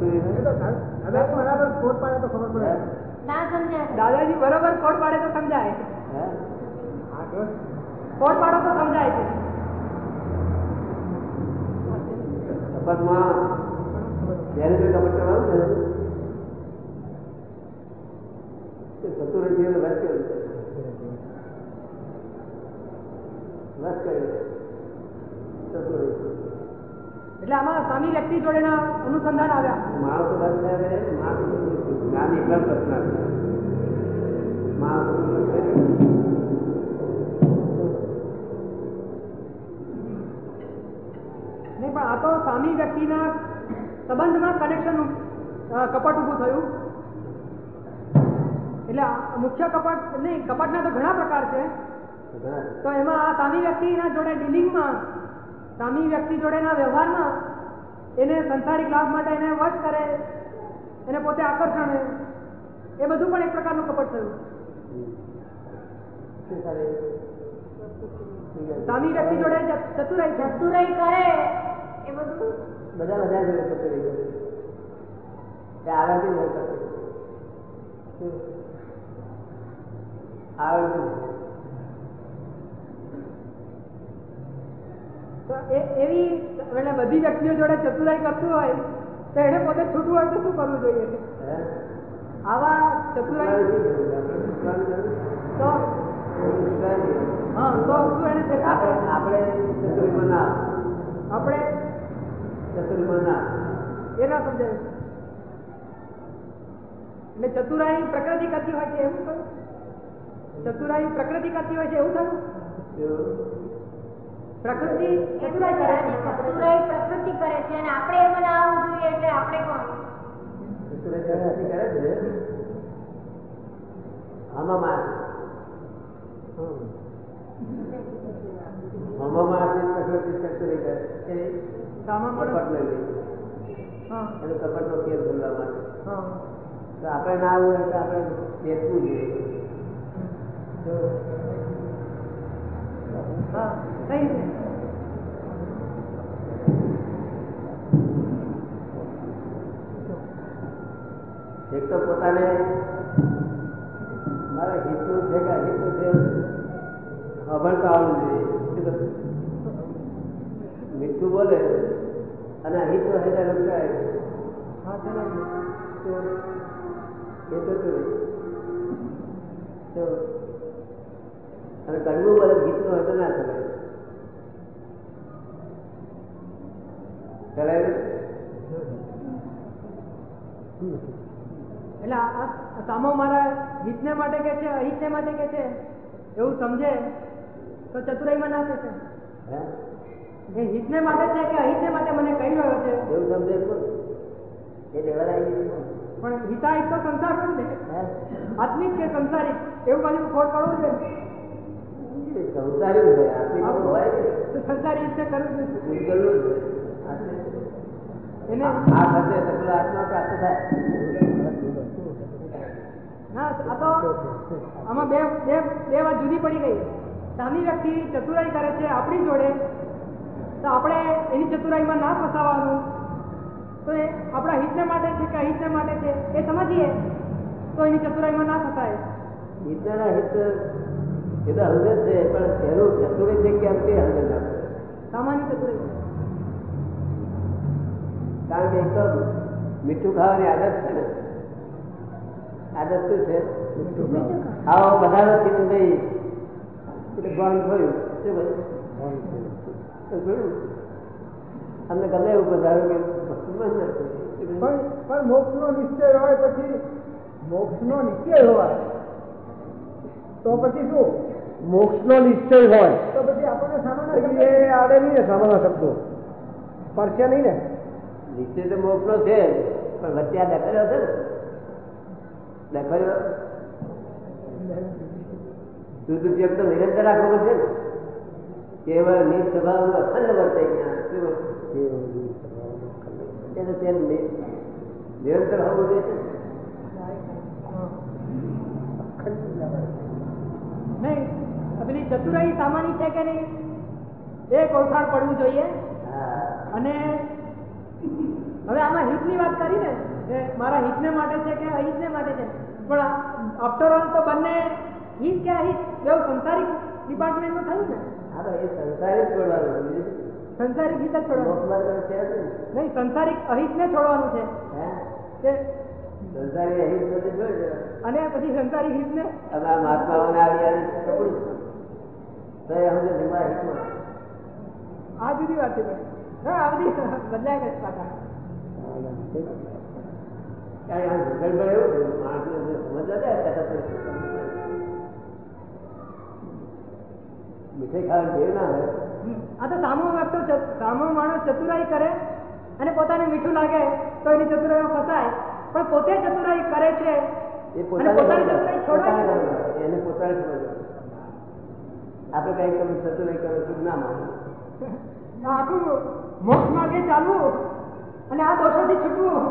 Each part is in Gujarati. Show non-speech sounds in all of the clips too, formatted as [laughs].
દાદાજી બરાબર ખોટ પાડે તો સમજાય. દાદાજી બરોબર કોટ પાડે તો સમજાય. હે? હા પાડો તો સમજાય છે. કપટમાં જયારે કોઈ કપટ કરવાનું છે તે ચતુરી જીવન વસ કર્યું વસ કર્યું ચતુરી એટલે આમાં સ્વામી વ્યક્તિ જોડેના અનુસંધાન આવ્યા. માણસો માણસ જ્ઞાન એકલા પ્રશ્ન માણસ નહીં પણ આ તો સ્વામી વ્યક્તિના સંબંધમાં કનેક્શન કપટ ઊભું થયું. એટલે મુખ્ય કપટ નહીં કપટના તો ઘણા પ્રકાર છે. તો એમાં આ સ્વામી વ્યક્તિના જોડે ડીલિંગમાં સ્વામી વ્યક્તિ જોડેના વ્યવહારમાં એને સંસારિક લાભ માટે એને વશ કરે એને પોતે આકર્ષણ એ બધું પણ એક પ્રકારનું કપટ થયું. સ્વામી વ્યક્તિ જોડે ચતુરાઈ ચતુરાઈ કરે એ બધું. બધા બધા જોડે ચતુરાઈ કરે. આવડતી આવડતું તો એ એવી એટલે બધી વ્યક્તિઓ જોડે ચતુરાઈ કરતું હોય તો એને પોતે છૂટવું હોય તો શું કરવું જોઈએ? આવા ચતુરાઈ તો હા તો શું એને આપણે ચતુરી મના આપણે ચતુરી મના એ ના સમજાય એટલે ચતુરાઈ પ્રકૃતિ કરતી હોય છે એવું કહ્યું ચતુરાઈ પ્રકૃતિ કરતી હોય છે એવું થયું? પ્રકૃતિ ચતુરાઈ કરે છે? ચતુરાઈ પ્રકૃતિ કરે છે અને આપણે એ બનાવવું જોઈએ એટલે આપણે કોણ? ચતુરાઈ પ્રકૃતિ કરે છે? આમાં માણસ આમાં પ્રકૃતિ ચતુરી કરે. છે કપટ લઈ એનો કપટનો ખેલ કરવા માટે. હા. તો આપણે ના આવવું હોય તો આપણે બેસવું જોઈએ. એક તો પોતાને મારે હિતનું છે કે અહિતનું છે અભણતા આવડવું જોઈએ. મીઠું બોલે અને અહિતનું હજાર લંકાય એ? તો અને કડવું બોલે ગીતનું હોય તો ના? ચલાય ચલાય એટલે સામો મારા હિતને માટે કે છે અહિતને માટે કે છે એવું સમજે તો ચતુરાઈમાં ના હે? એ હિતને માટે છે કે અહિતને માટે મને કહી રહ્યો છે? એવું સમજે? એ કોણ? પણ હિતાહિત તો સંસારનું જ ને આત્મિક કે સંસારિક? એવું બાજુ ખોટ કરવું છે? સંસારી જ હોય આત્મિક તો હોય જ. તો સંસારી રીતે કરવું છે પૂતગલનું જ હોય. આત્મિક. એને આ થશે સકલો આત્મા પ્રાપ્ત થાય. ના તો આમાં બે બે બે વાત જુદી પડી ગઈ. સામી વ્યક્તિ ચતુરાઈ કરે છે આપણી જોડે તો આપણે એની ચતુરાઈમાં ના ફસાવાનું? તો એ આપણા હિતને માટે છે કે અહિતને માટે છે? એ સમજીએ? તો એની ચતુરાઈમાં ના ફસાય. હિતના હિત એ તો હંગે છે પણ એનું ચતુરી છે કેમ તે હલ્દે ના પડે. સામાન્ય ચતુરાઈ કારણ કે એક તો મીઠું ખાવાની આદત છે ને. આદત શું છે? આવો પધારો કીધું નહીં. એટલે બંધ થયું. શું કહ્યું? અમને ગમે એવું પધારો કે પણ મોક્ષ નો નિશ્ચય હોય પછી મોક્ષનો નિશ્ચય હોય. તો પછી શું? મોક્ષનો નિશ્ચય હોય તો પછી આપણને સામાન્ય એ નહીં ને સામાના શબ્દો. સ્પર્શે નહીં ને. નિશ્ચય તો મોક્ષનો છે. પણ વચ્ચે આ દખલ્યો છે ને? દખલ્યો તો નિરંતર રાખવો પડશે ને? કેવળ નિજ સ્વભાવ અખંડ વર્તે જ્ઞાન નિ- નિરંતર હોવું જોઈએ છે ને. નહીં પેલી ચતુરાઈ સામાની છે કે નહીં એક ઓળખાણ પડવું જોઈએ અને હવે આમાં હિતની વાત કરી ને કે મારા હિતને માટે છે કે અહિતને માટે છે પણ આફ્ટર ઓલ તો બંને હિત કે અહિત એવું સંસારિક ડિપાર્ટમેન્ટમાં થયું ને હા તો એ સંસારિક છોડવાનું સંસારિક હિત જ? છોડવાનું નહીં. સંસારિક અહિતને છોડવાનું છે? કે સંસારી અહીં જ બધું છોડી દેવાનું. અને પછી સંસારિક હિતને મહાત્માઓને આવી આવી તો એ સમજે આ જુદી વાત છે ભાઈ. આ બધી બદલાય પાછા. મીઠાઈ ખાવાની ટેવ ના હોય. આ તો સામો વ્યક્તો સામો માણસ ચતુરાઈ કરે અને પોતાને મીઠું લાગે તો એની ચતુરાઈમાં ફસાય. પણ પોતે ચતુરાઈ કરે છે પોતાને ચતુરાઈ. છોડવાની. એને પોતાને. આપણે કઈ કરવું થતું નહીં કરવું છું ના માનવું [laughs] મોક્ષ માર્ગે ચાલવું અને આ દોષોથી છૂટવું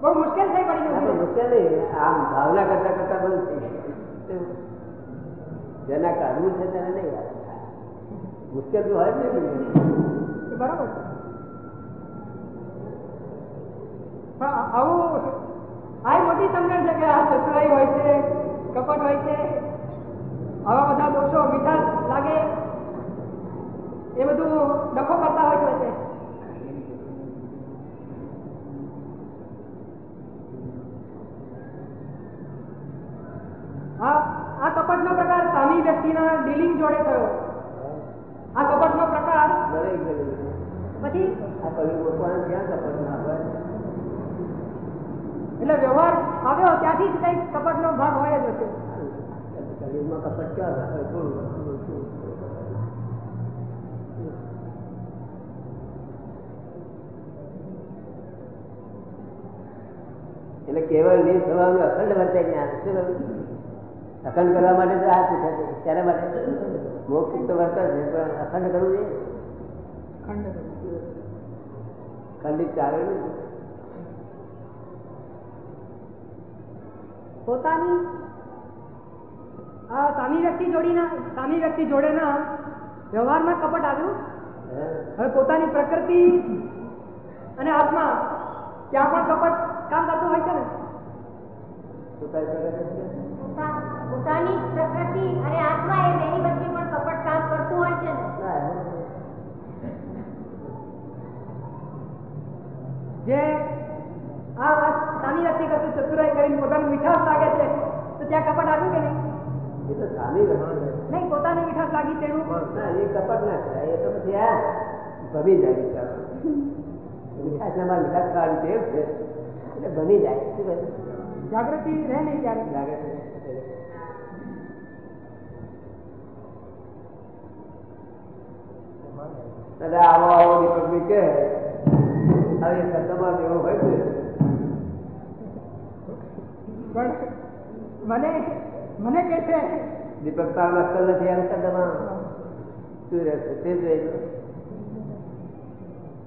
બહુ મુશ્કેલ થઈ પડી ગયું છે. મુશ્કેલ નહીં આમ ભાવના કરતા કરતા બધું થઈ જેના કરવું છે તેને નહીં મુશ્કેલ તો હોય જ નહીં બરાબર. આવું આ મોટી સમજણ છે કે આ ચતુરાઈ હોય છે કપટ હોય છે આવા બધા દોષો મીઠા લાગે એ બધું ડખો કરતા હોય છે. આ કપટ કપટનો પ્રકાર સામી વ્યક્તિના ડીલિંગ જોડે થયો આ કપટનો પ્રકાર. પછી કપટ નો હોય એટલે વ્યવહાર આવ્યો ત્યાંથી જ કંઈક કપટનો ભાગ હોય જ હશે કલયુગમાં કપટ ક્યાં રાખે થોડું. એટલે કેવળ નિજ થવાનું અખંડ વર્તે જ્ઞાન શું? અખંડ કરવા માટે તો આ પૂછે છે ત્યારે માટે મોક્ષ તો વર્તે છે પણ અખંડ કરવું જોઈએ ખંડિત ચાલે પોતાની સામી વ્યક્તિ જોડીના સામી વ્યક્તિ જોડેના વ્યવહારમાં કપટ આવ્યું? હવે પોતાની પ્રકૃતિ અને આત્મા ત્યાં પણ કપટ કામ કરતું હોય છે ને? પોતાની પ્રકૃતિ અને આત્મા એ બેની વચ્ચે પણ કપટ કામ કરતું હોય છે ને? જે આ આ સામી વ્યક્તિ કરતું ચતુરાઈ કરીને પોતાનું મીઠાશ લાગે છે તો ત્યાં કપટ આવ્યું કે નહીં? એ તો સામી વસ્તુ છે. નહીં પોતાની મીઠાશ લાગી તેનું ના, એ કપટ ના કરાય એ તો પછી આ ભમી જાય બિચારો મીઠાશ ના મીઠાશ ખાવાની ટેવ છે એટલે ભમી જાય શું કહે છે? જાગૃતિ રહે નહીં ત્યારે લાગે છે દાદા આવો આવો દીપકભાઈ કે હવે તમારે એવો હોય છે પણ મને મને કે છે. દીપક તાર અક્કલ નથી એમ કદમાં શું રહેશે? તે જ રહેશે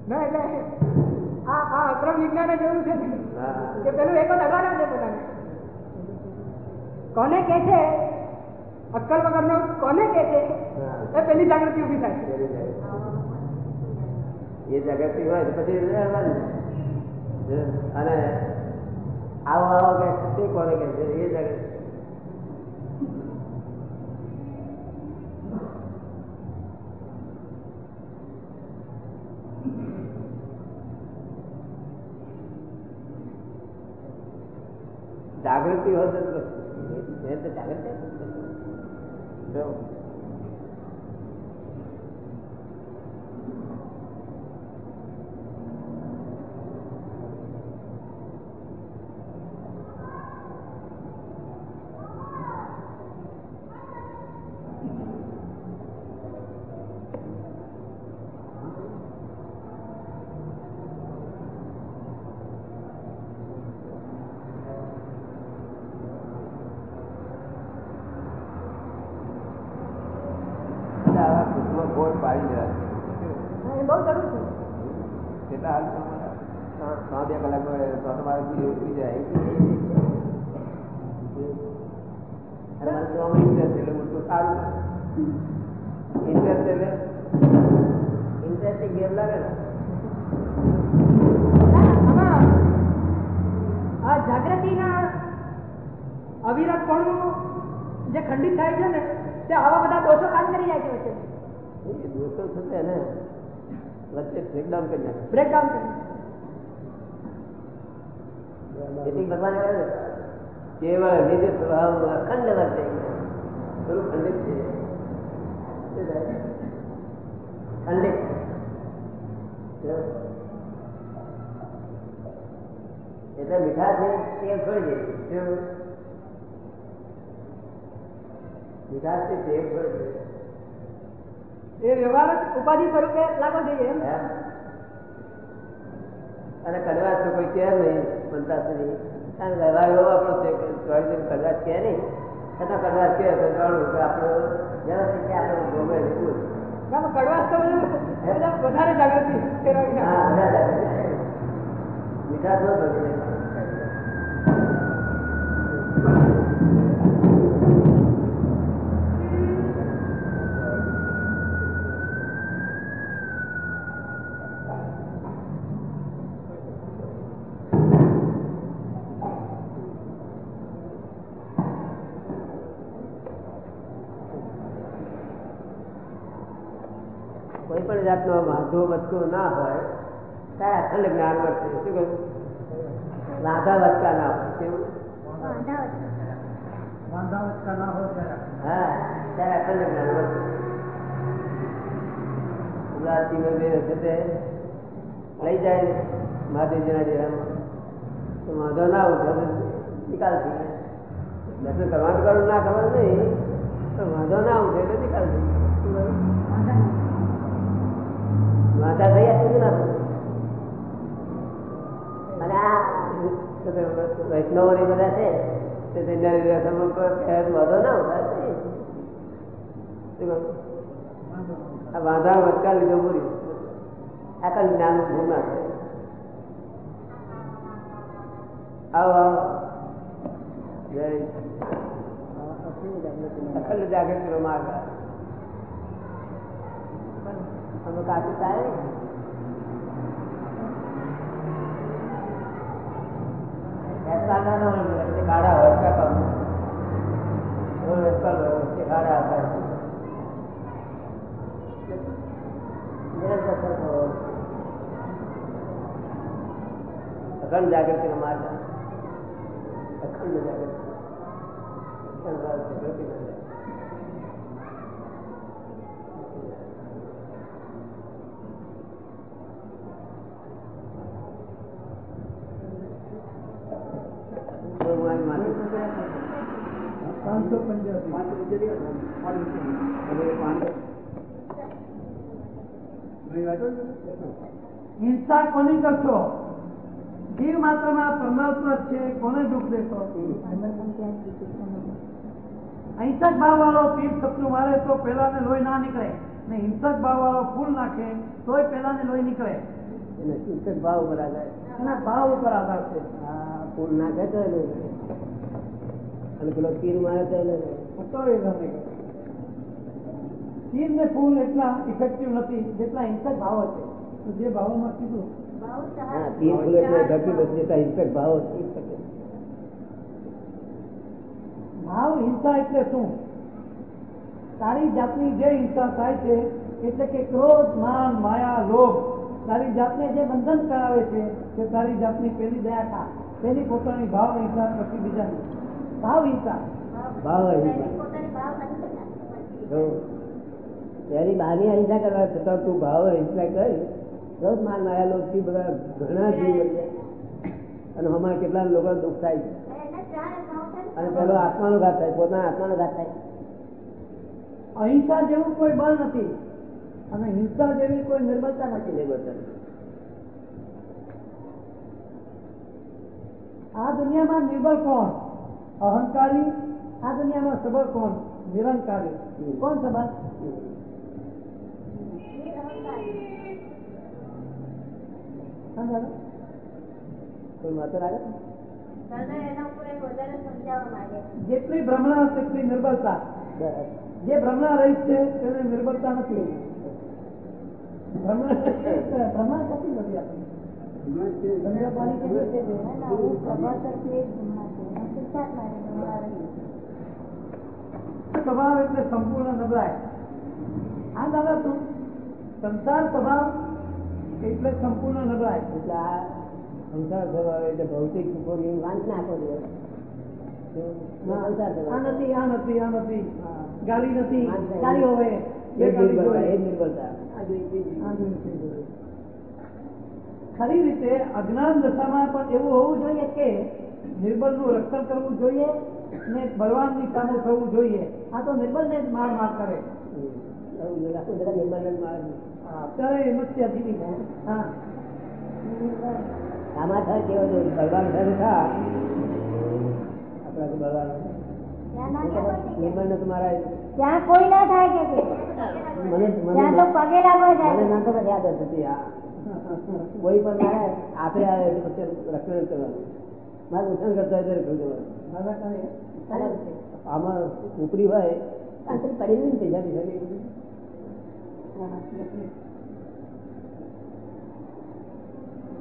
ના એટલે આ આ અક્રમ વિજ્ઞાને જોયું છે કે પેલું એક અગાડ્યા છે પોતાને કોને કે છે? અક્કલ વગરનો કોને કે છે? એ પેલી જાગૃતિ ઊભી થાય. એ જાગૃતિ હોય તો પછી. અને આવો આવો કે તે કોને કે છે? એ જાગૃતિ. જાગૃતિ હોય તો જાગૃતિ જો. એટલે આવા કુટુંબમાં બોર્ડ પાડી દેવા હા, એ બહુ જરૂર છે. કેટલા હાલ ત્રણ- બે કલાક તો તમારે ઉતરી જાય. ઇન્ટરેસ્ટ એટલે મોટું સારું ઇન્ટરેસ્ટ એટલે ઇન્ટરેસ્ટિંગ ગેમ લાગે ને? આ જાગૃતિના અવિરતપણું જે ખંડિત થાય છે ને તે આવા બધા દોષો કામ કરી જાય છે. દોષો થશે ને. વચ્ચે બ્રેકડાઉન કરી નાખે. બ્રેકડાઉન કરી તેથી ભગવાન છે, કેવળ નિજ સ્વભાવ અખંડ વર્તે ખંડિત છે? ખંડિત. એટલે મીઠાશ ને તેલ છોડી દે? મીઠાશથી તેલ છોડી દે. એ વ્યવહાર ઉપાધિ સ્વરૂપે લાગવો જોઈએ? અને કડવાશ તો કોઈ કે નહીં બનતા સુધી કારણ વ્યવહાર એવો આપણો છે દિન કડવાશ કે નહીં છતાં કડવાશ કે તો જાણવું કે આપણો વ્યવસ્થિત કે આપણો ગમે રહેવું કડવાશ તો વધારે જાગૃતિ. હા બધા જાગે છે. ન ભરી કોઈ પણ જાતનો વાંધો વચકો ના હોય ત્યારે અખંડ જ્ઞાન વર્તે શું કહ્યું વાંધા વચકા ના હોય કેવું વાંધાવચકા ના હોય ત્યારે હા ત્યારે અખંડ જ્ઞાન વર્તે ઉદાસીનો બે વખતે લઈ જાય મહાદેવજીના ડેરામાં તો વાંધો ના ઉઠે તો નિકાલ થઈ જાય દર્શન કરવાનું કરવું ના ખબર નહીં પણ વાંધો ના ઉઠે એટલે નિકાલ થઈ જાય કહ્યું? વાંધા વચકા લીધો પૂરી આકલ જ્ઞાન ઊભું ના આવો જય અખંડ જાગૃતિનો માર્ગ. અમે કાચું. અખંડ જાગૃતિ. અખંડ જાગૃતિ અખંડ જાગૃતિ ના જાય. તો હું અહીં માથે પાંચસો પંચ્યાસી હિંસા કોની કરશો? જીવ માત્રમાં પરમાત્મા છે કોને દુઃખ દેશો? અહિંસક ભાવ વાળો પીર સપનું મારે તો પેલા ને લોહી ના નીકળે. ને હિંસક ભાવ વાળો ફૂલ નાખે તોય પેલા ને લોહી નીકળે. એને ભાવ ઉપર આધાર એના ભાવ ઉપર આધાર છે. ફૂલ નાખે તો અને પેલો પીર મારે તો તીર ને ફૂલ એટલા ઇફેક્ટિવ નથી જેટલા હિંસક ભાવો છે. તો જે ભાવોમાં કીધું. તીર ફૂલ એટલે ઘટી બધી જતા હિંસક ભાવ ભાવ હિંસા એટલે શું? તારી જાતની જે હિંસા થાય છે એટલે કે ક્રોધ માન માયા લોભ તારી જાતને જે બંધન કરાવે છે તે તારી જાતની પેલી દયા ખા. પેલી પોતાની ભાવ હિંસા પછી બીજાની. ભાવ હિંસા. ભાવ અહિંસા તેની બહારની અહિંસા કરવા છતાં તું ભાવ અહિંસા કરી. રોજ માન માયા લોકથી બધા ઘણા જીવ અને હમણાં કેટલા લોકો દુઃખ થાય અને પેલો આત્માનો ઘાત થાય પોતાના આત્માનો ઘાત થાય. અહિંસા જેવું કોઈ બળ નથી. અને હિંસા જેવી કોઈ નિર્બળતા નથી. નિર્બળતા આ દુનિયામાં નિર્બળ કોણ? અહંકારી? આ દુનિયામાં સબળ કોણ? નિરંકારી. કોણ સબળ? સમજાયું? કોઈ લાગે જેટલી ભ્રમણા તેટલી નિર્બળતા. જે ભ્રમણા રહી છે તેને નિર્બળતા નથી ભ્રમણા ભ્રમણા કશું સ્વભાવ એટલે સંપૂર્ણ નબળાય આ દાદા શું સંસાર સ્વભાવ એટલે સંપૂર્ણ નબળાય એટલે આ સંસાર સ્વભાવ એટલે ભૌતિક સુખોની વાંચના આપો દિવસ ના, સંસાર આ સ્વભાવ નથી આ નથી આ નથી. હા. ગાડી નથી. વાંચના. ગાડી હોવે એ બે જ ગાડી નિર્બળતા જોઈએ. એ જ નિર્બળતા. આ જોઈએ, તે જોઈએ. આ જોઈએ, તે જોઈએ. ખરી રીતે અજ્ઞાન દશામાં પણ એવું હોવું જોઈએ કે નિર્બળનું રક્ષણ કરવું જોઈએ ને બળવાનની સામે થવું જોઈએ. આ તો નિર્બળને જ માર માર કરે. આવું આખું જગત નિર્બળ જ મારે આમાં થાય કેવો બળવાન થા આપણાથી બળવાન કોઈ નહીં નિર્બળ ને તો મારા ત્યાં કોઈ ના થાય કે છે. મને તો પગે લાગવા જાય. નાનપણ જ યાદ હતી આ કોઈ પણ મારે આપે આવે એટલે પછી રક્ષણ કરવાનું. મારે નુકસાન કરતા હોય તો. અને આમાં ઉપરી હોય કાંતરી પડેલી ને પૈસા પૈસા લઈ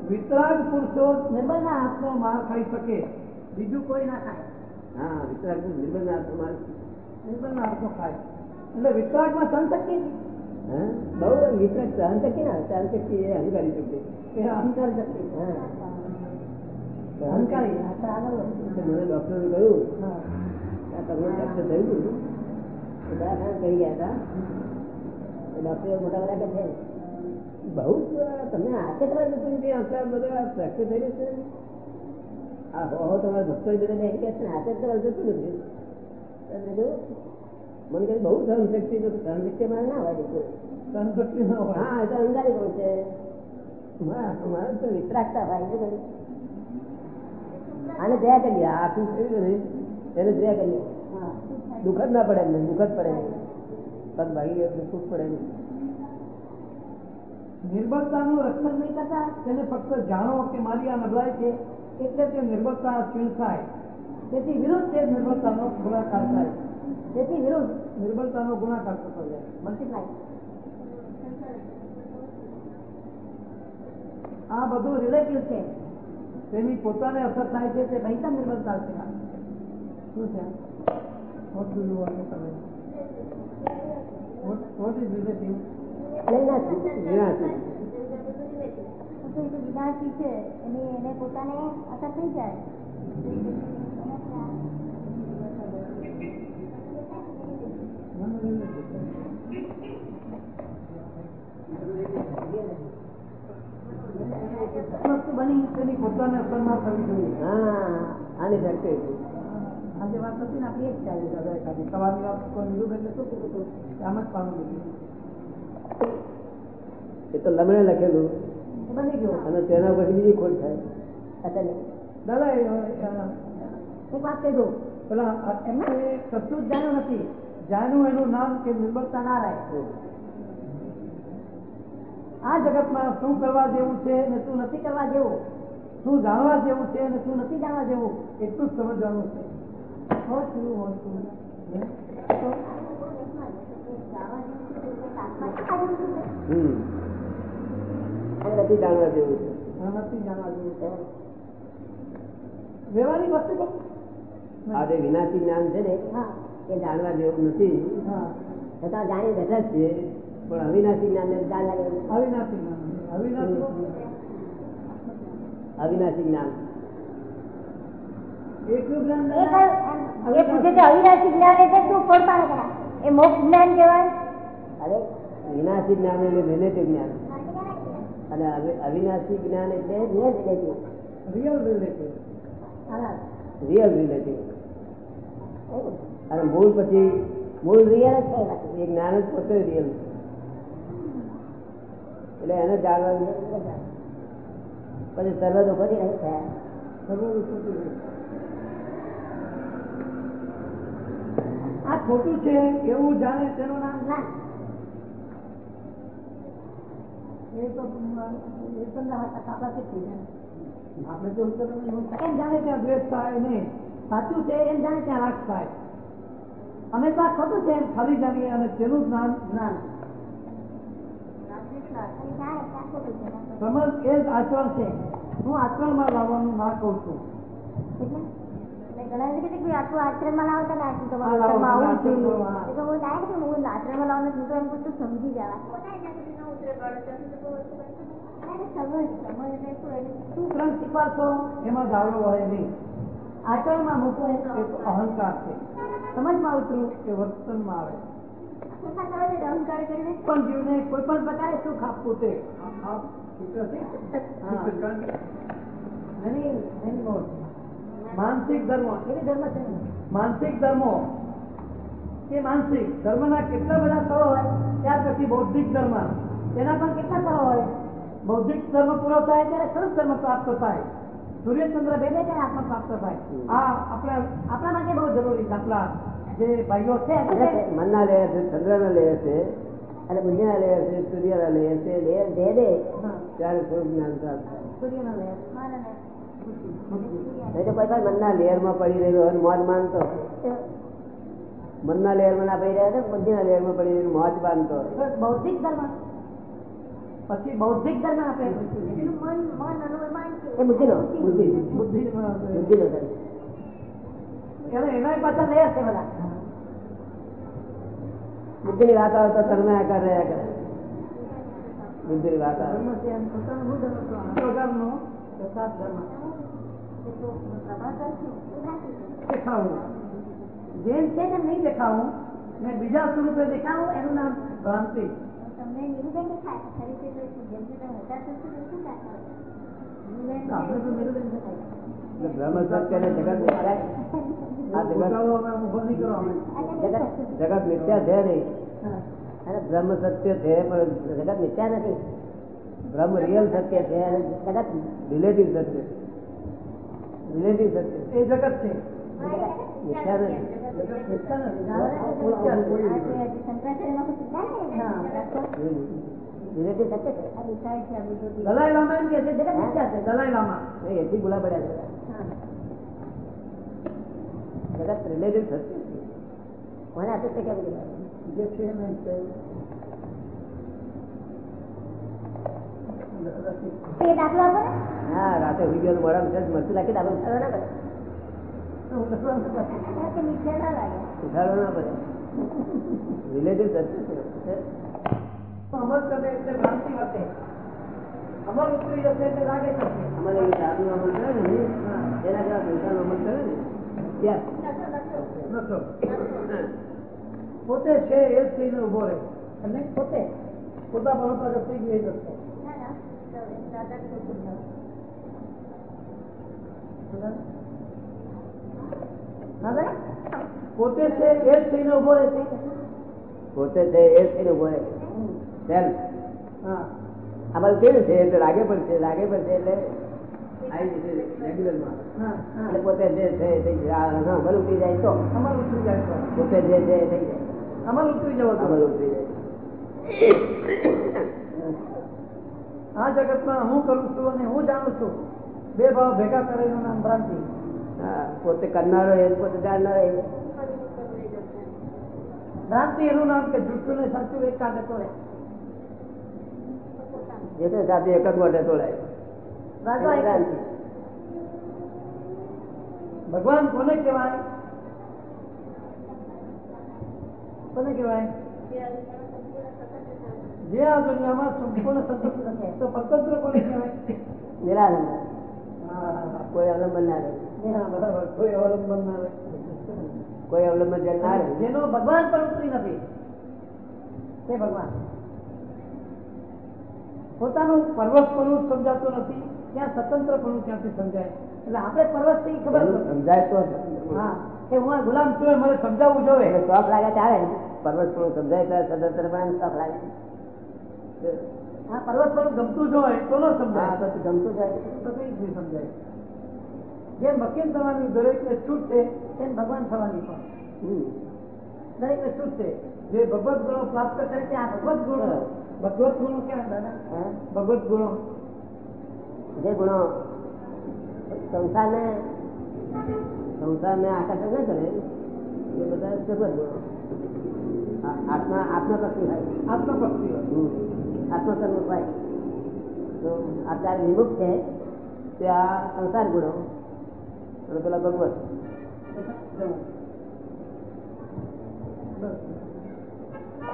વિતરાગ પુરુષો નિર્બળના હાથનો માર ખાઈ શકે. બીજું કોઈ ના ખાય. હા વિતરાગ નિર્બળ ના માર મારે નિર્બળના હાથનો ખાય. એટલે વિતરાગમાં સહન શક્તિ બહુ વિતરાગ સહન શક્તિ ના સહન શક્તિ એ અહંકારી શક્તિ એ અહંકાર શક્તિ અહંકારી. મને ડોક્ટરે કહ્યું તમને ડોક્ટર થયું. દવાખાને કહી ગયા હતા ડોક્ટરે મોટા બધા કે છે બહુ જ તમને હાથે તમારે દુખતું નથી આટલા બધા ફ્રેક્ચર થઈ રહ્યું છે? આ હો તમારા ભક્તો જોડે બેસી ગયા છે આ કેટલા જતું નથી મને કહ્યું બહુ સહન શક્તિ તો સહન શક્તિ મારે ના હોય સહન શક્તિ ના હોય? હા એ તો અંધારી પણ છે? મારે તો વિતરાગતા ભાઈ શું કહ્યું. આને દયા કરીએ આ આખું. થયું ને એને દયા કરીએ દુઃખ જ ના પડે એમને દુઃખ જ પડે નહીં પગ ભાગી ગયો દુઃખ પડે નહીં નિર્બળતાનું રક્ષણ નહીં કરતા તેને ફક્ત જાણો કે મારી આ નબળાઈ છે, એટલે તે નિર્બળતા ક્ષીણ થાય. તેથી વિરુદ્ધ તે નિર્બળતાનો ગુણાકાર થાય. તેથી વિરુદ્ધ નિર્બળતાનો ગુણાકાર થતો જાય. મલ્ટીપ્લાય આ બધું રિલેટિવ છે. તેની પોતાને અસર થાય છે, તે ભયંકર નિર્બળતા છે. શું છે? What what is relative? હા આની ફેક્ટરી આજે વાત હતી ને, આપણે એક ચાલી સવારની વાત કોઈ નીરું એટલે શું કીધું હતું આમ જ પાનું લીધું એ તો લમણે લખેલું. અને તેના પછી બીજી ખોટ થાય. દાદા એક વાત કહી દઉં. પેલા એમને કશું જ જાણ્યું નથી. જાણ્યું એનું નામ કે નિર્બળતા ના રહે આ જગતમાં શું કરવા જેવું છે ને શું નથી કરવા જેવું? શું જાણવા જેવું છે અને શું નથી જાણવા જેવું? એટલું જ સમજવાનું છે હોય શું હોય શું હે? તો હમ આ નથી જાણવા જેવું. નથી જાણવા જેવું વ્યવહારિક વસ્તુ આ જે વિનાશી જ્ઞાન છે ને એ જાણવા જેવું નથી. છતાં જાણી બેઠા જ છીએ પણ અવિનાશી જ્ઞાન. અવિનાશી અવિનાશી અવિનાશી જ્ઞાન છે અવિનાશી જ્ઞાન એટલે શું? એ મોક્ષ જ્ઞાન કહેવાય? અરે વિનાશી જ્ઞાન એટલે રિલેટિવ જ્ઞાન. અને અવિનાશી જ્ઞાન એટલે real relative real relative real relative અને મૂળ પછી મૂળ રિયલ જ એ જ્ઞાન જ પોતે રિયલ એટલે એને જાણવાનું પછી સરહદો રહે. આ ખોટું છે એવું જાણે તેનું નામ જ્ઞાન એ તો એ તો ના હતા, આપણાથી થઈ જાય આપણે તો ઉત્તર જાણે ત્યાં દ્વેષ થાય નહીં. સાચું છે એમ જાણે ત્યાં થાય. અમે તો આ ખોટું છે એમ ખરી જાણીએ અને તેનું જ્ઞાન જ્ઞાન. સમજ એ જ આચરણ છે. હું આચરણમાં લાવવાનું ના કહું છું. ઘણા એમ કહે છે કે આટલું આશ્રમમાં લાવો તો આટલું હા, તમારું લાવો, આવું જોઈએ તો હું ના કે હું આશ્રમમાં લાવવાનું તો એમ પૂછતું સમજી જવા સમજ સમજ એટલે શું એટલે શું ગ્રંથ શીખવાડશો એમાં દાવો હોય નહીં. આચરણમાં મૂકવું એ અહંકાર છે. સમજમાં ઉતરવું એ વર્તનમાં આવે. કેટલા કરો છો અહંકાર કરીને પણ જીવને કોઈ પણ પ્રકારે સુખ આપવું તે નોંધ. માનસિક ધર્મો. એવી ધર્મ છે. માનસિક ધર્મો. કે માનસિક ધર્મના કેટલા બધા સ્તરો હોય ત્યાર પછી બૌદ્ધિક ધર્મ. તેના પણ કેટલા ફળો હોય? બૌદ્ધિક ધર્મ પૂરો થાય ત્યારે સરસ ધર્મ પ્રાપ્ત થાય. સૂર્યચંદ્ર બે બે ત્યારે આત્મા પ્રાપ્ત થાય આ આપણા આપણા માટે બહુ જરૂરી છે. આપણા જે ભાઈઓ છે મનના લેયર છે ચંદ્રના લેયર છે અને બુદ્ધિના લેયર છે સૂર્યના લેયર છે લેયર દે દે. ત્યારે સ્વરૂપ જ્ઞાન પ્રાપ્ત થાય. સૂર્યના નહીં તો કોઈ મનના લેયરમાં પડી રહ્યો હોય અને મોજ માનતો. મનના લેયરમાં ના પડી રહ્યા છે બુદ્ધિના લેયરમાં પડી રહ્યું મોજ માનતો બૌદ્ધિક ધર્મ. પછી બૌદ્ધિક ધર્મ આપે એ બુદ્ધિ એ બુદ્ધિનો બુદ્ધિ. બુદ્ધિ બુદ્ધિનો ધર્મ. એને પાછા લેર છે બધા. બુદ્ધિની વાત આવે તો કર્મ આકાર રહ્યા કરે. વાત આવે. જેમ છે કે નહીં દેખાવું. મેં બીજા સ્વરૂપે દેખાવું એનું નામ ભ્રાંતિ. તમને ખરી જેમ કે તમે હતા તો શું શું જગત મિથ્યા છે નહીં. અને બ્રહ્મ સત્ય છે પણ જગત મિથ્યા નથી. બ્રહ્મ રિયલ સત્ય છે અને જગત રિલેટિવ સત્ય રિલેટિવ સત્ય એ જગત છે. દલાઈ લામા એમ કે છે? દલાઈ લામા. એથી ભૂલા પડ્યા છે. જગત રિલેટિવ સત્ય કોને આપે જે છે? દાખલો આપો? હા રાતે રિલેટિવ અમર કરે એટલે ભ્રાંતિ વર્તે અમર ઉતરી જશે એટલે લાગે થશે અમારે એ અમલ કરે ને એના જેવા પૈસાનો અમલ કરે ને ત્યાં પોતે છે એ જ થઈને ઊભો રહે અને પોતે પોતા પર પ્રગટ થઈ ગઈ એ રસ્તો દાદા પોતે છે એ જ થઈને ઊભો રહે છે? પોતે છે એ જ થઈને ઊભો રહે આ બધું કેવું છે? એટલે લાગે પડશે લાગે છે એટલે આવી જશે રેગ્યુલરમાં એટલે પોતે જે છે એ થઈ જાય. આ અમલ ઉતરી જાય તો? અમર ઉતરી જાય તો. પોતે જે છે એ થઈ જાય. ઉતરી જવો અમલ ઉતરી જાય. આ જગતમાં હું કરું છું અને હું જાણું છું. બે ભાવ ભેગા કરે એનું નામ ભ્રાંતિ. પોતે કરનારો એ પોતે જાણનારો એ. ભ્રાંતિ એનું નામ કે જૂઠું ને સાચું એક તોડે. તો એક જ મોઢે તોડાય. રાજા ભગવાન કોને કહેવાય? કોને કહેવાય? જે આ દુનિયામાં સંપૂર્ણ સંતોષ નથી તો સ્વતંત્ર કોને કહેવાય? નિરાનંદ. કોઈ અલંબન ના રહે કોઈ અવલંબન ના રહે કોઈ અવલંબન જેમ ના રહે. જેનો ભગવાન પર ઉતરી નથી. તે ભગવાન. પોતાનું પર્વતપણું સમજાતું નથી. ત્યાં સ્વતંત્રપણું ક્યાંથી સમજાય. એટલે આપણે પર્વતથી ખબર. સમજાય તો હા. કે હું આ ગુલામ છું મને સમજાવવું જોઈએ શોખ લાગે ત્યારે. પર્વત પણ સમજાય ત્યારે સ્વતંત્ર પણ શોખ લાગે. હા પર્વત પણ ગમતું જ હોય તો ન સમજાય. ગમતું જાય તો કઈ સમજાય. જેમ વકીલ થવાની દરેકને છૂટ છે તેમ ભગવાન થવાની પણ. દરેકને છૂટ છે. જે ભગવત ગુણો પ્રાપ્ત કરે છે આ ભગવત ગુણો. ભગવત ગુણો ક્યાં દાદા? ભગવત ગુણો. જે ગુણો સંસારને સંસારને આકર્ષણ ન કરે એ બધા ભગવત ગુણો. આ- આત્મા આત્મપક્ષી હોય. આત્મભક્તિ હોય. આત્મસન્મુખ હોય. તો અત્યારે વિમુખ છે તે આ સંસાર ગુણો અને પેલા ભગવત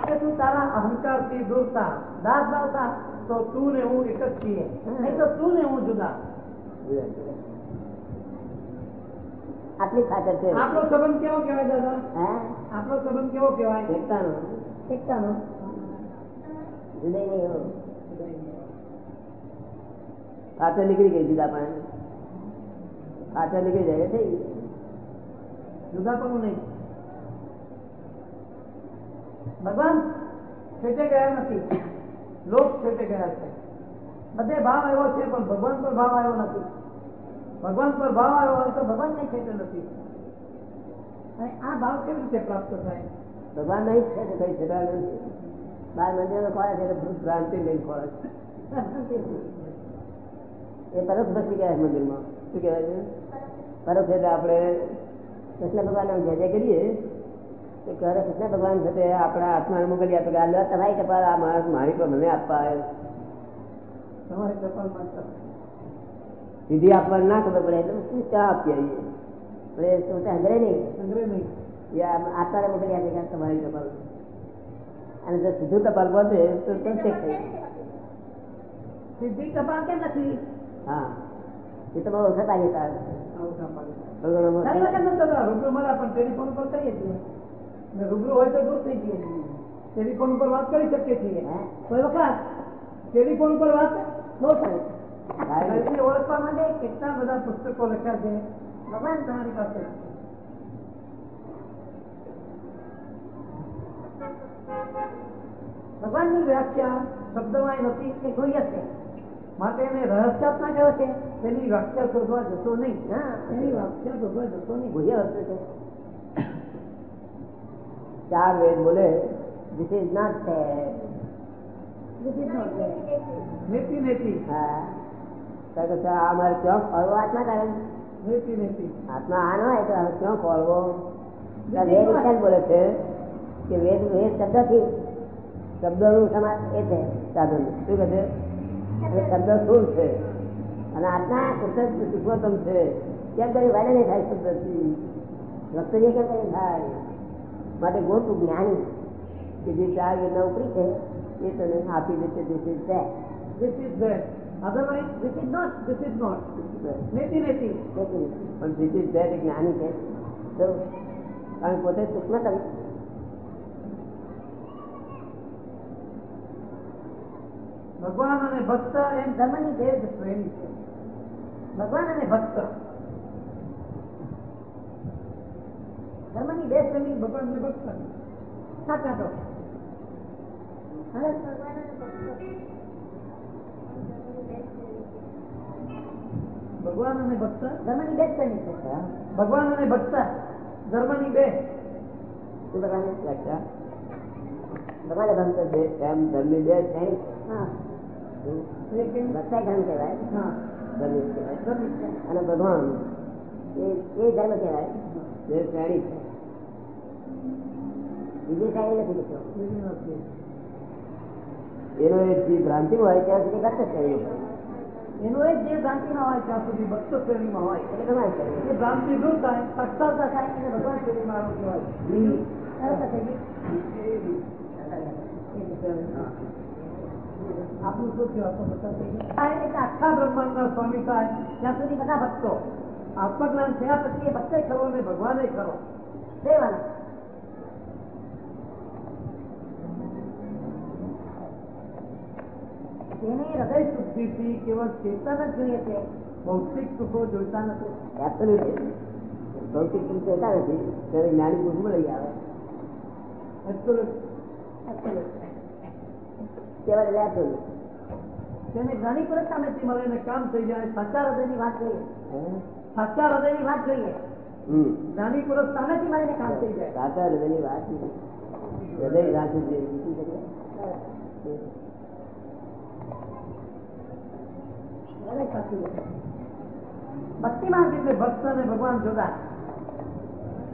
કે તું તારા અહંકારથી દૂર થા દાસ ભાવ થા તો તું ને હું એક જ છીએ નહીં તો તું ને હું જુદા આટલી ખાતર છે આપણો સંબંધ કેવો કહેવાય દાદા હે આપણો સંબંધ કેવો કહેવાય એકતાનો એકતાનો જુદાઈ નહીં એવો ખાતર નીકળી ગઈ જુદા પણ ખાતર નીકળી જાય થઈ ગયું. જુદા પણ નહીં. ભગવાન છેટે ગયા નથી. લોક છેટે ગયા છે. બધે ભાવ આવ્યો છે પણ ભગવાન પર ભાવ આવ્યો નથી. ભગવાન પર ભાવ આવ્યો હોય તો ભગવાન ને ખેતો નથી. અને આ ભાવ કેવી રીતે પ્રાપ્ત થાય? ભગવાન નહીં છે કઈ છેટા નથી. બાર મંદિરો છે એટલે ભ્રાંતિ લઈને ખોરાક [laughs] એ તરફ બસી ગયા મંદિરમાં. શું કહેવાય છે. પરોક્ષ એટલે આપણે કૃષ્ણ ભગવાનનો જય જય કરીએ. તો કરે કૃષ્ણ ભગવાન સાથે આપણા આત્માને મોકલી આપે કે આ લો તમારી કપાળ આ માણસ મારી પર મને આપવા આવ્યો. તમારે કપાલમાં ચાલો. સીધી આપવાની ના ખબર પડે એટલે શું ચા આપી આવીએ? પણ એ શું હંગરે નહીં. સંગ્રહ નહીં. એ આ- આત્માને મોકલી આપે કે આ તમારી કપાળ અને જો સીધું કપાલ પહોંચે તો સંક્ષેપ થઈ જાય. સિદ્ધિ કપાલ કેમ નથી? હા. એ તો બહુ વખત આવી તાર આવું કપાલ. ભગવાનનો ઘણી વખત નથી થતા. રૂબરૂ મળ્યા પણ ટેલિફોન ઉપર કરીએ છીએ ને રૂબરૂ હોય તો દૂર થઈ જઈએ ટેલિફોન ઉપર વાત કરી શકીએ છીએ હે? કોઈ વખત ટેલિફોન ઉપર વાત બહુ સરસ સારી રીતે. હરિને ઓળખવા માટે કેટલા બધા પુસ્તકો લખ્યા છે ભગવાન તમારી પાસે ભગવાનની વ્યાખ્યા શબ્દમાં નથી એ કોઈ છે માટે એને રહસ્યાત્મા કહ્યો છે. તેની વ્યાખ્યા શોધવા જતો નહીં. હા. એની વ્યાખ્યા શોધવા જતો નહીં. ભૂયા હશે છે. ચાર વેદ બોલે ધીસ ઇઝ નોટ નેતિ નેતિ. હા. તો આ મારે ક્યાં ફરવો આત્મા કારણ? નેતિ નેતિ. આત્મા આ ન હોય તો હવે ક્યાં વેદ બોલે છે કે વેદ વેદ શબ્દથી શબ્દોનું સમાજ એ છે સાધન. શું કહે છે? અને શબ્દ શું છે? અને આત્મા કૃષ્ણ સુખોત્તમ છે કેમ કરી વાલે નહીં થાય શબ્દથી વક્તવ્ય કેમ કરી થાય? માટે ગોતું જ્ઞાની. કે જે ચાર એ નોકરી છે એ તને આપી દેશે છે. This is This this is not. નેતિ નેતિ નથી. પણ is that જ્ઞાની છે. તો કારણ પોતે સૂક્ષ્મતમ ભગવાન અને ભક્ત એમ ધર્મની જ શ્રેણી છે. ભગવાન અને ભક્ત. ધર્મની બે શ્રેણી ભગવાન ને ભક્ત. સાચા તો. ભગવાન અને ભક્ત. ધર્મની બે શ્રેણી છે ભગવાન અને ભક્ત. ધર્મની બે. શું તમારે ભક્ત છે એમ ધર્મની બે છે. ધર્મ કહેવાય. ધર્મ કહેવાય. ધર્મી અને ભગવાન. એ એ ધર્મ કહેવાય. જે શ્રેણી છે. બીજી શ્રેણી નથી કીધું એનો એક જે ભ્રાંતિ હોય ત્યાં સુધી ભક્ત શ્રેણી. એનો એક જે ભ્રાંતિમાં હોય ત્યાં સુધી ભક્ત શ્રેણીમાં હોય. એટલે શ્રેણી એ ભ્રાંતિ દૂર થાય સાક્ષાત્કાર થાય અને ભગવાન શ્રેણીમાં આરોગ્ય હોય તરત જ થઈ ગઈ. આપણું શું એટલે આખા બ્રહ્માંડના સ્વામી થાય ત્યાં સુધી બધા ભક્તો. આત્મજ્ઞાન થયા પછી એ ભક્તે ખરો ને ભગવાને ખરો. દેવાના તેને હૃદય શુદ્ધિથી કેવળ ચેતન જ જોઈએ છે ભૌતિક સુખો જોઈતા નથી. ભૌતિક સુખ કહેતા નથી ત્યારે જ્ઞાની પુરુષ લઈ આવે. કેવળ એટલે absolute. તેને ઘણી પુરુષ સામેથી મળે ને કામ થઈ જાય સાચા હૃદયની વાત જોઈએ સાચા હૃદયની વાત જોઈએ જ્ઞાની પુરુષ સામેથી મળીને કામ થઈ જાય સાચા હૃદયની વાત હૃદય રાખવું જોઈએ. બીજું કશું નહીં. હૃદય સાચું છે. ભક્તિ માર્ગ એટલે ભક્ત અને ભગવાન જુદા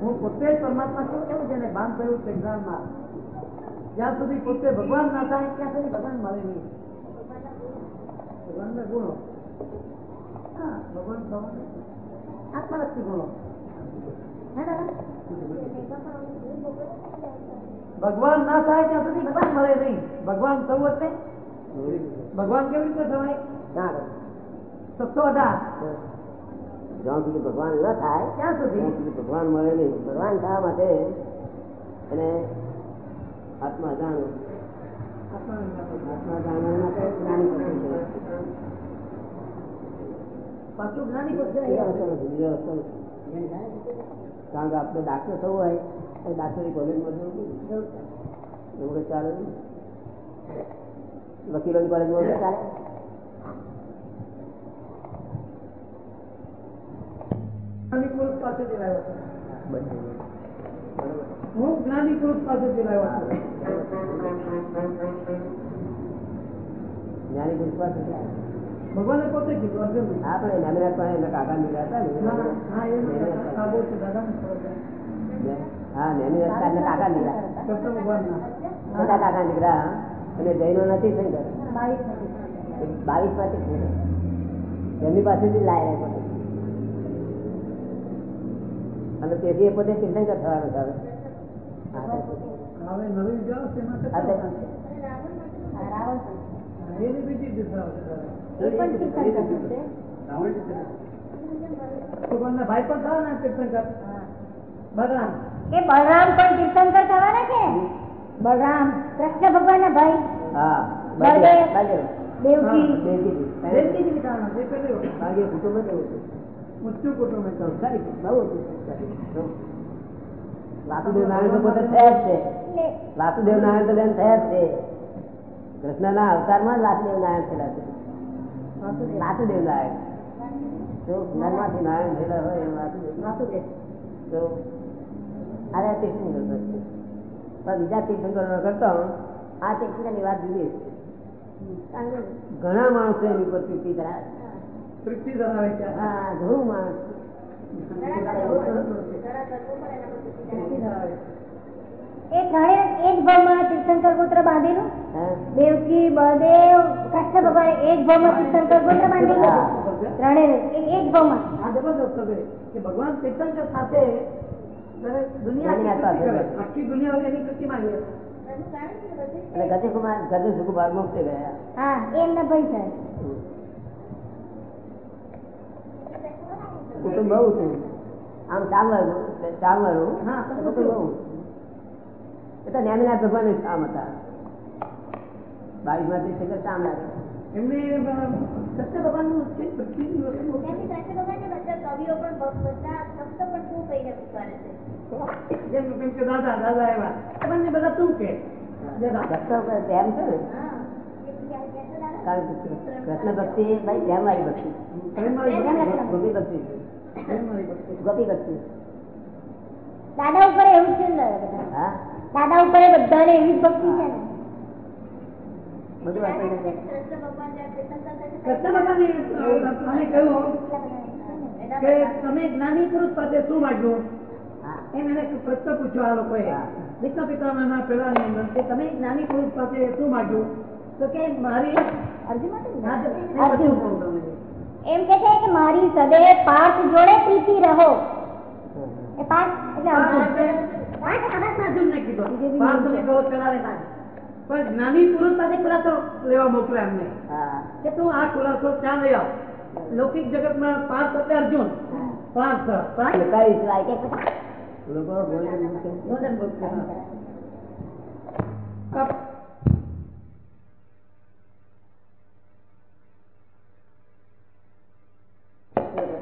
હું પોતે જ પરમાત્મા છું એવું જેને ભાન થયું છે જ્ઞાનમાં જ્યાં સુધી પોતે ભગવાન ના થાય ત્યાં સુધી ભગવાન મળે નહીં. ભગવાનના ગુણો. હા ભગવાન થવાના આત્મલક્ષી ગુણો. હે દાદા? ભગવાન ના થાય ત્યાં સુધી ભગવાન મળે નહીં. ભગવાન થવું એટલે ભગવાન કેવી રીતે થવાય? ના સત્સો અઢાર જ્યાં સુધી ભગવાન ન થાય ત્યાં સુધી. ત્યાં સુધી ભગવાન મળે નહીં. ભગવાન થવા માટે એને આત્મા જાણો આત્મા જાણવા માટે જ્ઞાની. કારણ કે આપણે દાખલો થવું હોય તો દાખલાની કોલેજમાં જવું એવું ચાલે વકીલોની કોલેજમાં ચાલે પાસે બધે બરોબર. હું જ્ઞાની પુરુષ પાસેથી લાવ્યો છું. જ્ઞાની પુરુષ પાસે ભગવાને પોતે કીધું અર્જુન આપણે પાસે એના કાકા નીકળ્યા હતા ને. હા નેની રસ્તા એના કાકા નીકળ્યા કાકા નીકળ્યા અને જૈનો નથી શંકર બાવીસમાંથી એમની પાસેથી લાય અને તેથી એ પોતે તીર્થંકર થવાનો છે હવે. હા, તો- હવે નવી જાઓ તેમાં એની બીજી દિશા. ભગવાનના ભાઈ પણ થવાના તીર્થંકર. બલરામ. એ બલરામ પણ તીર્થંકર થવાના છે? બલરામ કૃષ્ણ ભાઈ. હા. દેવકી. હા. દેવકીજી ની થવાના છે પહેલી વખત. કુટુંબ જ એવું છે. ઊંચું કુટુંબ એકદમ. બહુ. વાસુદેવ નારાયણ તો પોતે થયા જ છે વાસુદેવ નારાયણ તો બેન થયા જ છે. કૃષ્ણના અવતારમાં જ વાસુદેવ નારાયણ થયેલા છે. વાસુદેવ નારાયણ. તો નરમાંથી નારાયણ થયેલા હોય એમ વાસુદેવ વાસુદેવ. તો તીર્થંકર પણ બીજા તીર્થંકરો કરતા આ તીર્થંકરની વાત જુદી ઘણા માણસો એની પર તૃપ્તિ ધરાવે છે. હા ઘણું માણસ. ધરાવે છે. એ ત્રણે એ ભાવમાં તીર્થંકર ગોત્ર બાંધેલું? દેવકી બળદેવ કૃષ્ણ ભગવાન એ ભાવમાં તીર્થંકર ગોત્ર બાંધેલું ત્રણે એ એ ભાવમાં. આ જબરદસ્ત કે ભગવાન તીર્થંકર સાથે દુનિયા દુનિયા આખી સાથે. તૃપ્તિ કરે. આખી દુનિયા એની તૃપ્તિમાં છે અને ગતિ કુમાર ગતિ સુકુમાર મુક્ત ગયા. હા એ એમના ભાઈ છે. કુટુંબ બહુ હતું. આમ ચામર ચામર હા, એ તો નેમિનાથ ભગવાન કામ હતા. બાવીસમાંથી શંકર કામ લાગે. એમને અ, સત્ય ભગવાનનું છે તૃપ્તિની વસ્તુ. ત્યાંથી કૃષ્ણ ભગવાનના બધા કવિઓ પણ બધા ભક્તો પણ શું કહીને પુકારે છે? જેમ કેમ કે દાદા દાદા એવા બધા કે છે ને? કૃષ્ણ ભક્તિ ભાઈ પ્રેમ વાળી ભક્તિ. ભક્તિ. ગોપી ભક્તિ દાદા ઉપર એવું છે ને દાદા ઉપર બધાને એવી જ ભક્તિ છે ને. બધું કૃષ્ણ ભગવાન જ્યારે તીર્થંકર થશે કૃષ્ણ ભગવાને મને કહ્યું કે તમે જ્ઞાની પુરુષ પાસે શું માગ્યું એમ એને પ્રશ્ન પૂછ્યો આ લોકોએ. વિષ્ણુ પિતામહના પેલાની અંદર કે તમે જ્ઞાની પુરુષ પાસે શું માગ્યું તો કે મારી અર્જુન માટે? ને? એમ કે છે કે મારી સદૈવ પાર્થ જોડે પ્રીતિ રહો. એ પાર્થ એટલે અર્જુન પાર્થ એટલે અર્જુન ને કીધો. પાર્થ ને કહો પેલા લેતા પણ જ્ઞાની પુરુષ પાસે ખુલાસો લેવા મોકલ્યા અમને કે તું આ ખુલાસો ક્યાં લઈ આવ. લૌકિક જગતમાં પાર્થ એટલે અર્જુન પછી લોકો બોલે છે. ભોજન બોલશે. કપ માટે કાર્યકારી કરવું આપણે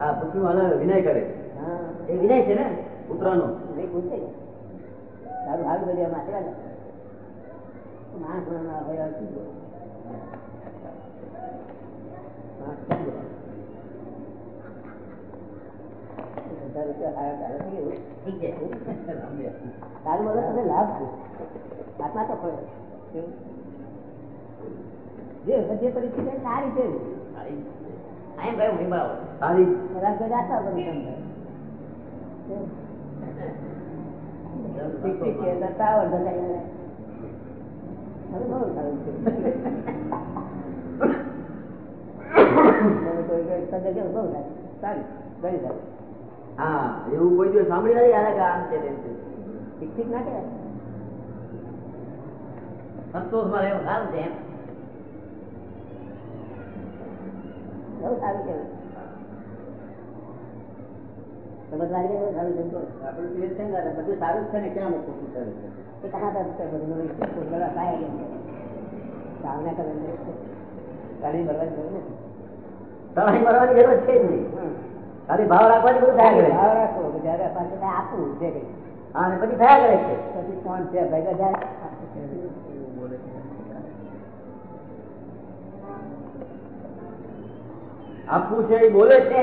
આ પૃથ્વી વાળા વિનય કરે. એ વિનય છે ને, પુત્રનો. તારું હાલ કર્યા માટે માણસ હોય આ શું બોલે? માણસ કેમ બોલે? હજાર રૂપિયા હારા તારે બોલે તમને લાભ આત્મા તો પડે જે જે પરિસ્થિતિ સારી છે સારી. હા એવું કોઈ દિવસ સાંભળી નથી આમ છે તેમ છે ઠીક ઠીક ના કહેવાય. સંતોષમાં રહેવું સારું છે એમ બહુ સારું કહેવાય. સમજવાની કે બહુ સારું છે. આપણું પેટ છે ને બધું સારું જ છે ને ક્યાં મોટું ખોટું છે એ કહાતા છે બધું નવું છે. કોઈ ગળા પાયા ગયા છે. કરે છે. ગાડી ભરવાની જરૂર નથી. તળાઈ મરવાની જરૂર છે જ નહીં હમ. ખાલી ભાવ રાખવાની બધું થયા કરે. ભાવ રાખો જયારે પાસે આપવું છે કઈ. હા અને પછી થયા કરે છે. પછી કોણ છે? ભેગા જાય આપવું છે એ બોલે છે.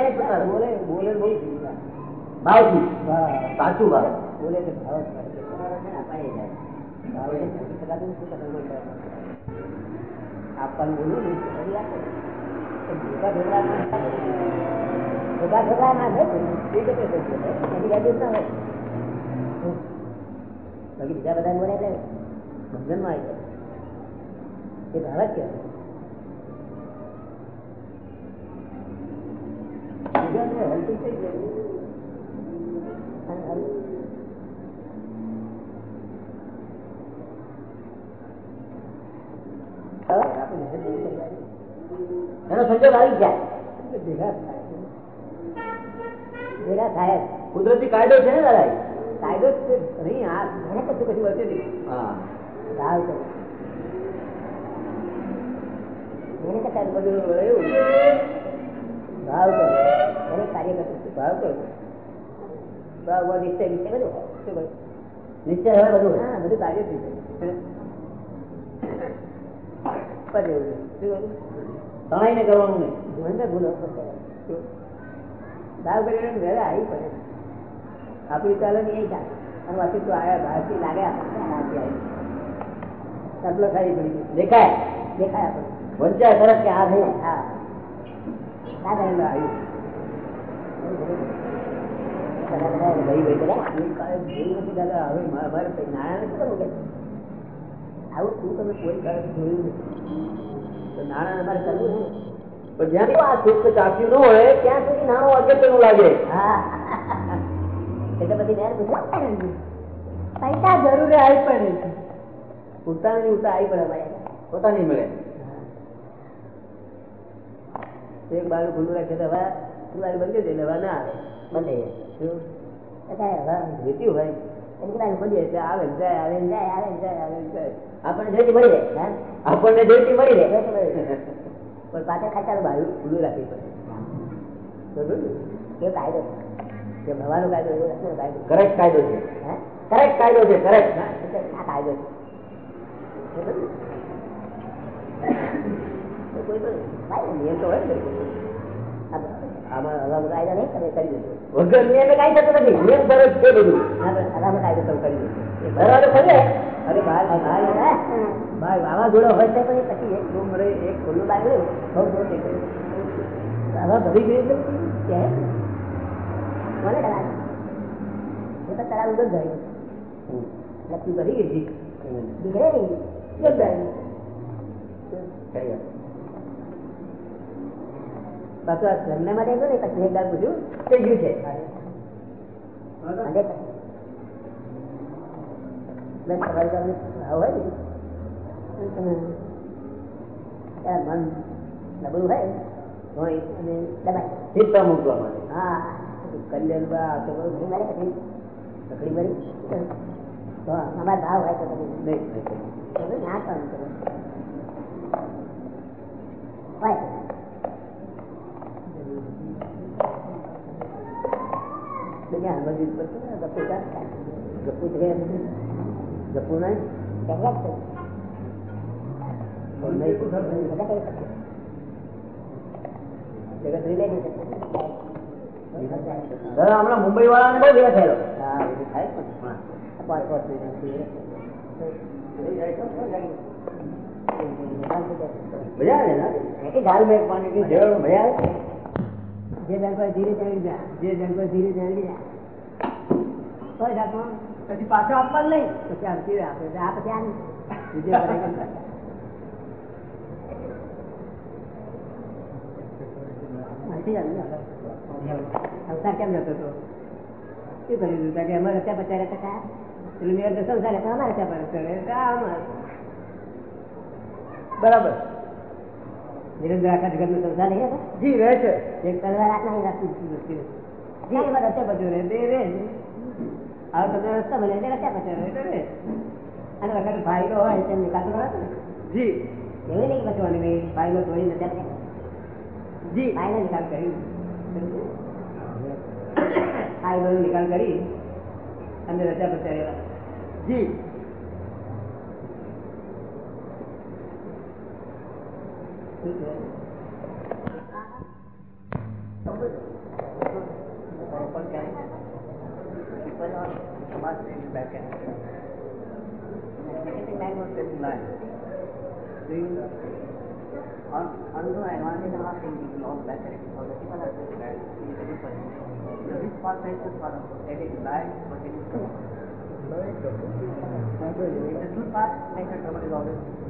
બોલે બોલે બહુ ભાવથી? સાચું ભાવ. બોલે ભાવ છે ને અપાઈ જાય. ભાવ? આપવાનું બોલું ને તો કરી આપે. તો ભેગા ભેગા ના થાય. ભેગા ભેગા ના થાય ને, એ ગમે તે છે. એની યાદી જ ના હોય. બાકી બીજા બધા બોલે એટલે બંધનમાં આવી જાય. એ ભાવ જ કહેવાય. બીજાને હલતું થઈ જાય. અને હલ- હવે આપણે મહેનત નહીં કરવાની. એનો સંજોગ આવી જાય એટલે ભેગા થાય. કુદરતી કાયદો છે ને દાદા કાયદો જ છે. નહીં આ ઘણા તો કશું વધે નહીં હા. બધું એવું. ભાવ કરો એને કાર્ય કરતું ભાવ કરો ભાવ નિશ્ચય નિશ્ચય બધું શું બધું નિશ્ચય હવે બધું હા બધું કાર્ય થઈ જાય. એવું કરવાનું નહીં. ભૂલો. શું? ભાવ કરી ઘરે આવી પડે. આપણી ચાલે ને એ ચાલે અને પાછું તો આવ્યા બહારથી લાગે આપણને બહારથી આવી. સપલો ખાલી પડી દેખાય. દેખાય આપણે વંચાય તરત કે આ થયું હા. આવું શું તમે કોઈ કાંઈ જોયું નાણાં અમારે કરવું છે. પણ જ્યાં આ સુખ ચાખ્યું ન હોય ત્યાં સુધી નાણું અગત્યનું લાગે. એટલે પછી પૈસા જરૂર આવી પડે આવી પડે અમારે પોતાની મળે. એક બાજુ ખુલ્લું રાખે તો હવે બાજુ બંધ દે હવે ના આવે. બંધ જાય. શું? જીત્યું ભાઈ. જાય. જાય આપણને જોઈતી મળી જાય આપણને જોઈતી મળી રહે પણ પાછા ખાતા બાયું ખુલ્લું રાખવી પડે એ કાયદો છે? ભવાનો કાયદો એવો કાયદો કરેક્ટ કાયદો છે. કરેક્ટ કાયદો છે કરેક્ટ. આ કાયદો છે. કોઈ પણ નિયમ તો હોય ને. વગર નિયમે કાંઈ થતું નથી. નિયમ પર જ છે બધું. ના પણ હવામાં કાયદો તમે કરી દેજો. એ બરાબર ખરે અરે બહાર બહાર વાવાઝોડો હોય તો પછી પછી એક રૂમ રહે એક ખુલ્લું લાગ્યું બહુ બહુ હવા ભરી ગઈ એટલે એ તો ભરી હતી. નહીં. પાછું આ માટે ગયો ને પછી એક દાડ પૂછ્યું. થઈ ગયું છે. હોય ને. મન નબળું હોય હોય અને દબાય. મૂકવા માટે. હા. કલ્યાણ બા તો બધું મારે પછી બની તો અમારા ભાવ હોય તો તમે નહીં નહીં. ના કામ કરો. હોય. દુનિયા મુંબઈ વાળા ને હમણાં બહુ ભેગા થયેલો મજા આવે ને ગાલ મેં પાણી મજા આવે જે બેંક ધીરે ચડી ગયા જે બેંક ધીરે ચડી ગયા. પછી પાછો આપવા નહીં. પછી આવતી આ પછી નહીં. સંસાર કેમ જતો હતો? શું કર્યું હતું કે અમારે ત્યાં પચાસ ટકા? પેલું મેયર સંસાર અમારે ત્યાં પર બરાબર. નિરંતર આખા જગતનો સંસાર નહીં જી રહે છે એક તલવાર આટલા નહીં રાખી દીધી હતી. એમાં રસ્તે બચ્યો રહે તે રહે જ. હવે તમને રસ્તા બને એટલે રસ્તા બચ્યો રહે રહે. અને વગર ફાઇલો હોય તેમ નિકાલ કરો જી એવું નહીં બચવાની ભાઈ ફાઇલો તોડીને ત્યાં જી ફાઇલો નિકાલ કરી ફાઇલો નિકાલ કરી અને રજા ठीक है पीपल और समाज से बैठे और अनुभव एडवांटेज हम आप थिंकिंग बहुत बेटर है और अच्छी बात है this part is for that is life but it is the truth part make a trouble is always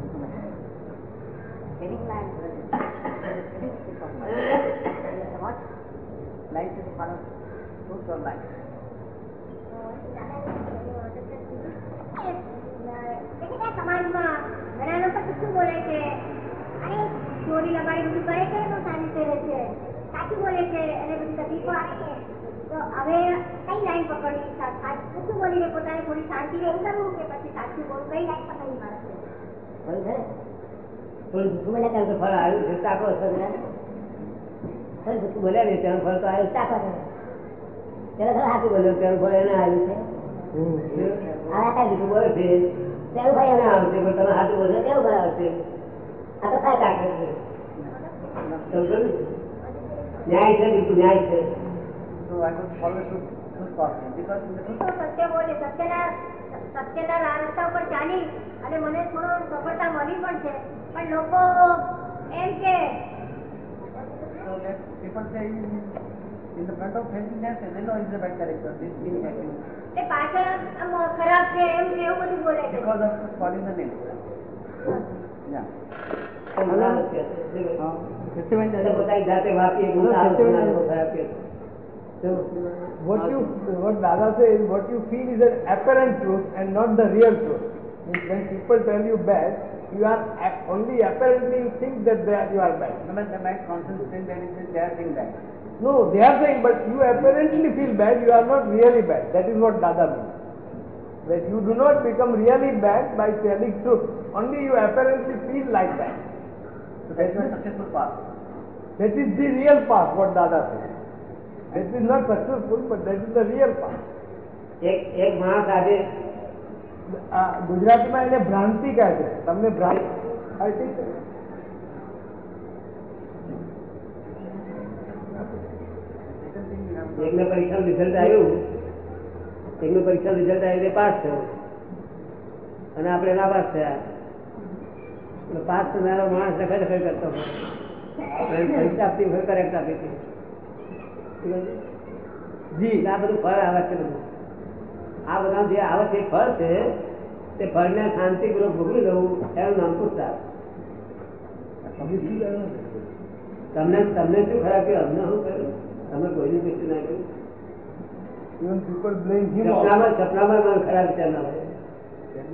શું બોલે છે કરે છે સાચું બોલે છે અને બધી તકલીફો આવે છે તો હવે કઈ લાઈન પકડવી સાચું બોલીને પોતાને થોડી શાંતિ રહેવું કરવું કે પછી સાચું બોલવું કઈ લાઈન પકડવી મારે છે? થોડું ભૂખું બોલ્યા ત્યારે ફળ આવ્યું ચાખો થોડું ભૂખું બોલ્યા ને તેનું ફળ તો આવ્યું ચાખો ત્યારે થોડું હાથું બોલ્યો તેનું ફળ એને આવ્યું છે. આ કાંઈ ભૂખું બોલે છે. તેનું ફળ એને આવ્યું પણ તમે હાથું બોલ્યો તેનું ફળ આવશે આ તો કાંઈ ચાખે છે ન્યાય છે બિલકુલ ન્યાય છે. સત્ય બોલે સત્યના સત્યના રસ્તા ઉપર ચાલી અને મને થોડો સફળતા મળી પણ છે. પણ લોકો એમ કે એ પાછળ આમ ખરાબ છે એમ એવું બધું બોલે છે તમારા છે. સત્યવાન એટલે પોતાની જાતે વાપરીએ ગુણ સારો ગુણ ખરાબ કે what you what Dada says, what you feel is an apparent truth and not the real truth. Means when people tell you bad, you are only apparently you think that they are, you are bad. No, but the mind concentrates that is they are saying bad. No, they are saying, but you apparently feel bad, you are not really bad. That is what Dada means. That you do not become really bad by telling truth. Only you apparently feel like that. So that is not successful path. That is the real path, what Dada says. That is not successful, but that is the real path. एक एक महाराज ગુજરાતીમાં એને ભ્રાંતિ કહે છે. તમને ભ્રાંતિ પરીક્ષાનું રિઝલ્ટ આવ્યું. એકનું પરીક્ષાનું રિઝલ્ટ આવ્યું તે પાસ થયો. અને આપણે નાપાસ થયા. એટલે પાસ થનારો માણસ લખાઈ લખાઈ કરતો પરીક્ષા આપતી વખતે કરેક્ટ આપી હતી. જી. આ બધું ફળ આવે છે બધું આ બધા જે આવે છે ફળ છે તે ફળને શાંતિપૂર્વક ભોગવી લેવું એનું નામ પુસ્તક તમને તમને શું ખરાબ કે અમને શું કર્યું તમે કોઈની કશું ના કર્યું Even people blame him also. સપનામાં સપનામાં મને ખરાબ વિચાર ના હોય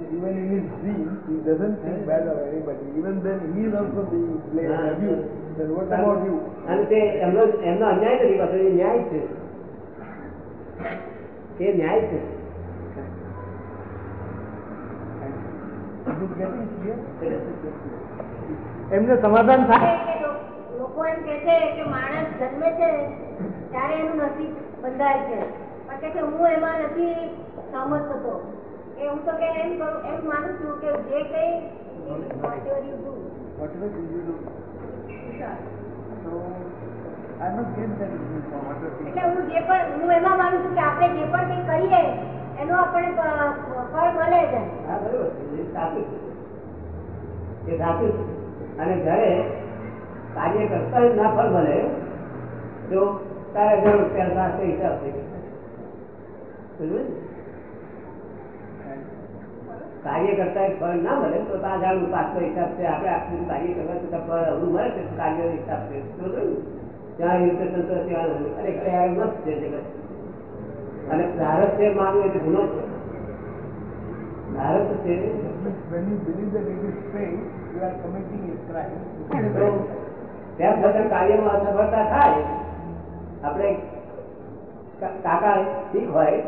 Even in his dream, he doesn't think bad of anybody. Even then, he is also being blamed and abused. Then what about you? અને તે એમનો એમનો અન્યાય નથી પાછો એ ન્યાય છે એ ન્યાય છે એમને સમાધાન થાય. લોકો એમ કે છે કે માણસ જન્મે છે ત્યારે એનું નસીબ બંધાય છે. પણ કે હું એમાં નથી સહમત થતો એ હું તો કે એમ કરું એમ માનું છું કે જે કઈ એટલે હું જે પણ હું એમાં માનું છું કે આપણે જે પણ કઈ કરીએ એનો આપણે ફળ મળે છે હા, બરોબર સાચું. એ સાચું. અને ઘરે કાર્ય કરતા જ ના ફળ મળે, તો તારે ઘર રૂપિયા પાસે હિસાબ થઈ ગયો. કાર્ય કરતા જ ફળ ના મળે, તો પાંચ હજાર પાછો હિસાબ છે, આપણે આટલું કાર્ય કરવા છતાં ફળ અવરું મળે છે કાર્યનો હિસાબ છે? ત્યાં રીતે સંતોષ અને કયા મસ્ત છે જગત અને પ્રારબ્ધ છે માનવું એટલે ગુનો છે. પ્રારબ્ધ છે ત્યાં છતાં કાર્યમાં અસફળતા થાય. આપણે કાકા ઠીક હોય